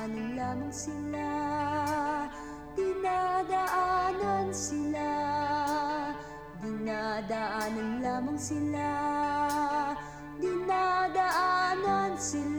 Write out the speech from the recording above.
Dinadaanan lamang sila Dinadaanan sila Dinadaanan lamang sila Dinadaanan sila.